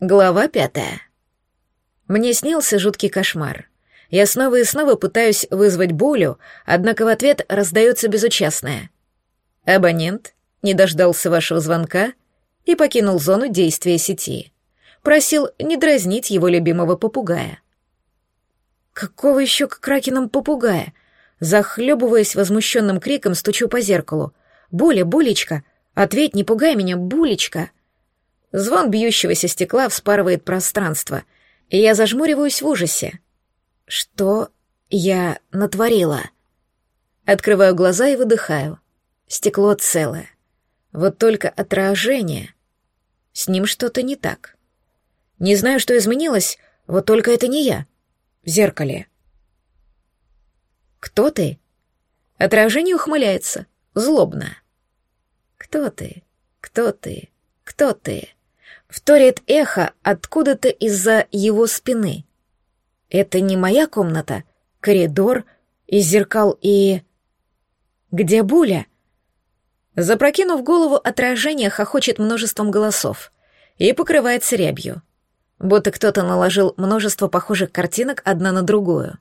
Глава пятая. Мне снился жуткий кошмар. Я снова и снова пытаюсь вызвать Булю, однако в ответ раздается безучастное. Абонент не дождался вашего звонка и покинул зону действия сети. Просил не дразнить его любимого попугая. Какого еще к кракенам попугая? Захлебываясь возмущенным криком, стучу по зеркалу. «Буля, Булечка! Ответь, не пугай меня, Булечка!» Звон бьющегося стекла вспарывает пространство, и я зажмуриваюсь в ужасе. Что я натворила? Открываю глаза и выдыхаю. Стекло целое. Вот только отражение. С ним что-то не так. Не знаю, что изменилось, вот только это не я. В зеркале. «Кто ты?» Отражение ухмыляется, злобно. «Кто ты? Кто ты? Кто ты?» Вторит эхо откуда-то из-за его спины. Это не моя комната, коридор, из зеркал и... Где Буля? Запрокинув голову, отражение хохочет множеством голосов и покрывается рябью, будто кто-то наложил множество похожих картинок одна на другую.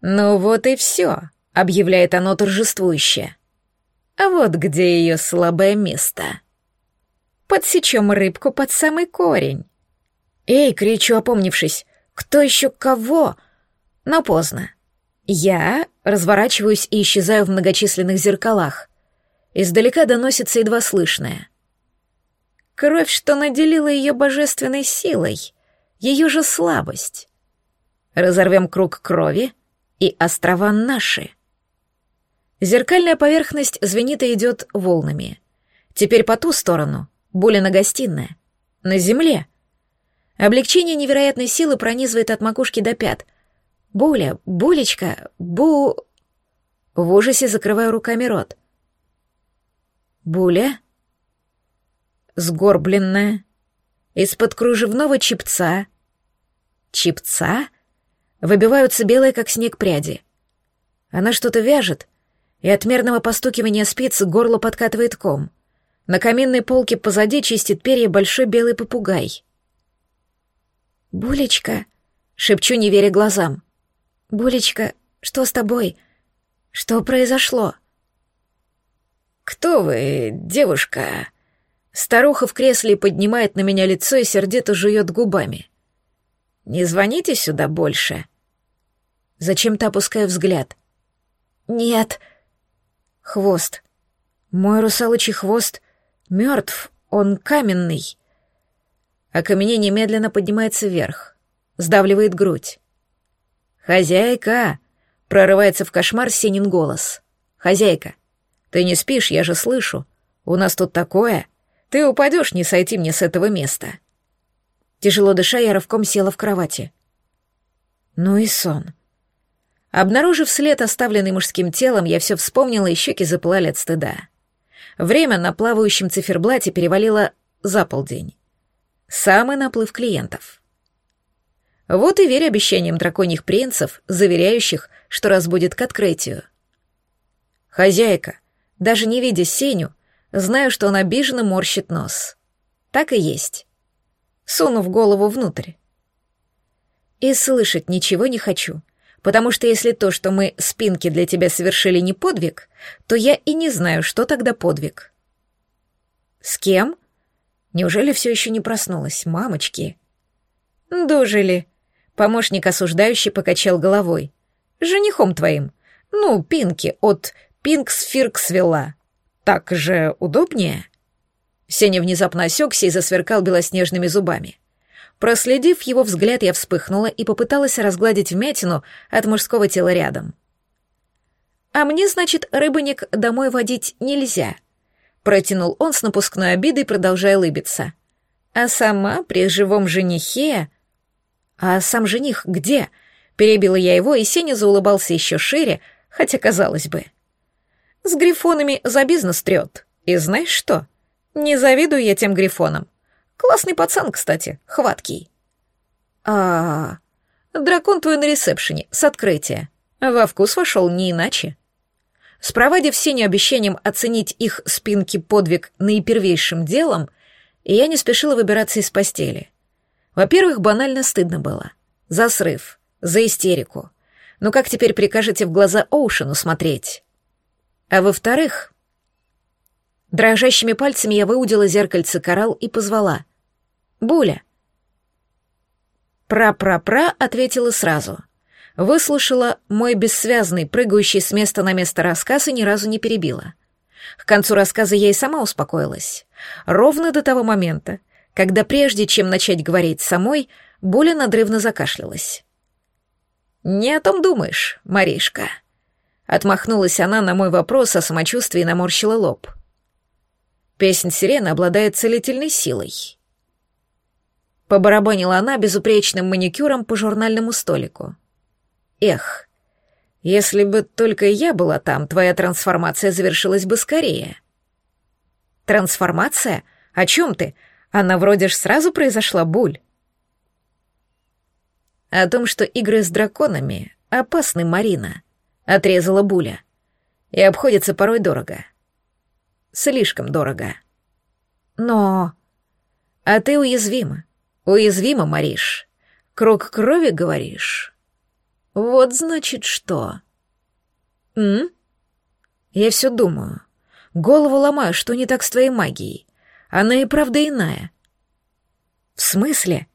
«Ну вот и все», — объявляет оно торжествующе. «А вот где ее слабое место». Подсечем рыбку под самый корень. Эй, кричу, опомнившись, кто еще кого? Но поздно. Я разворачиваюсь и исчезаю в многочисленных зеркалах. Издалека доносится едва слышное. Кровь, что наделила ее божественной силой, ее же слабость. Разорвем круг крови, и острова наши. Зеркальная поверхность звенит и идет волнами. Теперь по ту сторону Булина гостиная. На земле. Облегчение невероятной силы пронизывает от макушки до пят. Буля, Булечка, Бу... В ужасе закрываю руками рот. Буля? Сгорбленная. Из-под кружевного чипца. Чипца? Выбиваются белые, как снег, пряди. Она что-то вяжет, и от мерного постукивания спиц горло подкатывает ком. На каминной полке позади чистит перья большой белый попугай. «Булечка», — шепчу, не веря глазам. «Булечка, что с тобой? Что произошло?» «Кто вы, девушка?» Старуха в кресле поднимает на меня лицо и сердито жует губами. «Не звоните сюда больше». Зачем-то опускаю взгляд. «Нет». Хвост. Мой русалочий хвост Мертв, он каменный. Окаменение медленно поднимается вверх, сдавливает грудь. «Хозяйка!» — прорывается в кошмар Синин голос. «Хозяйка, ты не спишь, я же слышу. У нас тут такое. Ты упадешь, не сойти мне с этого места». Тяжело дыша, я рывком села в кровати. Ну и сон. Обнаружив след, оставленный мужским телом, я все вспомнила, и щеки запылали от стыда. Время на плавающем циферблате перевалило за полдень. Самый наплыв клиентов. Вот и верь обещаниям драконьих принцев, заверяющих, что разбудит к открытию. Хозяйка, даже не видя Сеню, знаю, что он обиженно морщит нос. Так и есть. Сунув голову внутрь. И слышать ничего не хочу — потому что если то, что мы спинки для тебя совершили, не подвиг, то я и не знаю, что тогда подвиг. С кем? Неужели все еще не проснулась, мамочки? Дожили. Помощник осуждающий покачал головой. Женихом твоим. Ну, Пинки от Пинксфирксвилла. Так же удобнее? Сеня внезапно осекся и засверкал белоснежными зубами. Проследив его взгляд, я вспыхнула и попыталась разгладить вмятину от мужского тела рядом. «А мне, значит, рыбаник домой водить нельзя», — протянул он с напускной обидой, продолжая улыбиться. «А сама при живом женихе...» «А сам жених где?» — перебила я его, и Сеня заулыбался еще шире, хотя казалось бы. «С грифонами за бизнес трет. И знаешь что? Не завидую я тем грифонам. Классный пацан, кстати, хваткий. А, -а, -а. дракон твой на ресепшене, с открытия. Во вкус вошел не иначе. Спровадив Сеню обещанием оценить их спинки подвиг наипервейшим делом, я не спешила выбираться из постели. Во-первых, банально стыдно было. За срыв, за истерику. Ну как теперь прикажете в глаза Оушену смотреть? А во-вторых, дрожащими пальцами я выудила зеркальце коралл и позвала. «Буля!» «Пра-пра-пра» ответила сразу. Выслушала мой бессвязный, прыгающий с места на место рассказ и ни разу не перебила. К концу рассказа я и сама успокоилась. Ровно до того момента, когда прежде чем начать говорить самой, Буля надрывно закашлялась. «Не о том думаешь, Маришка», Отмахнулась она на мой вопрос о самочувствии и наморщила лоб. Песнь сирены обладает целительной силой. Побарабанила она безупречным маникюром по журнальному столику. Эх, если бы только я была там, твоя трансформация завершилась бы скорее. Трансформация? О чем ты? Она вроде ж сразу произошла, Буль. О том, что игры с драконами опасны, Марина отрезала Буля. И обходится порой дорого. Слишком дорого. Но... А ты уязвима. Уязвима, Мариш. Круг крови, говоришь? Вот значит что. М? Я все думаю. Голову ломаю, что не так с твоей магией. Она и правда иная. В смысле?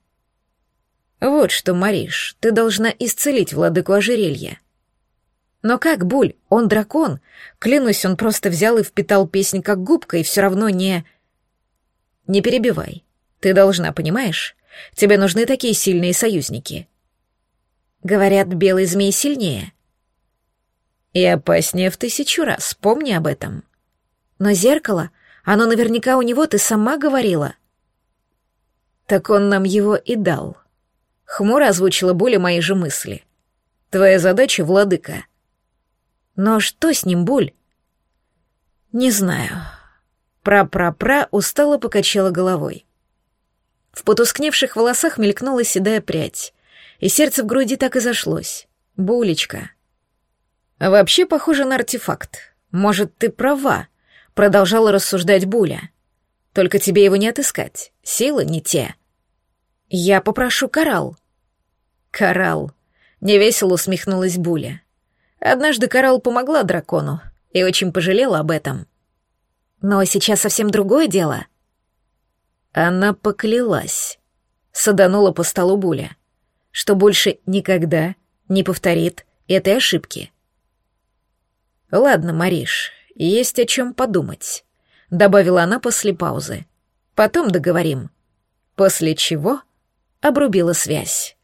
Вот что, Мариш, ты должна исцелить владыку ожерелья. Но как, Буль, он дракон. Клянусь, он просто взял и впитал песнь как губка, и все равно не... Не перебивай. Ты должна, понимаешь? Тебе нужны такие сильные союзники. Говорят, белый змей сильнее. И опаснее в тысячу раз, помни об этом. Но зеркало, оно наверняка у него, ты сама говорила. Так он нам его и дал. Хмуро озвучила Буля мои же мысли. Твоя задача, владыка — но что с ним, Буль? Не знаю. Пра-пра-пра устало покачала головой. В потускневших волосах мелькнула седая прядь, и сердце в груди так и зашлось. Булечка. А вообще похоже на артефакт. Может, ты права, продолжала рассуждать Буля. Только тебе его не отыскать. Силы не те. Я попрошу коралл. Коралл. Невесело усмехнулась Буля. Однажды Карал помогла дракону и очень пожалела об этом. Но сейчас совсем другое дело. Она поклялась, саданула по столу Буля, что больше никогда не повторит этой ошибки. «Ладно, Мариш, есть о чем подумать», — добавила она после паузы. «Потом договорим». После чего обрубила связь.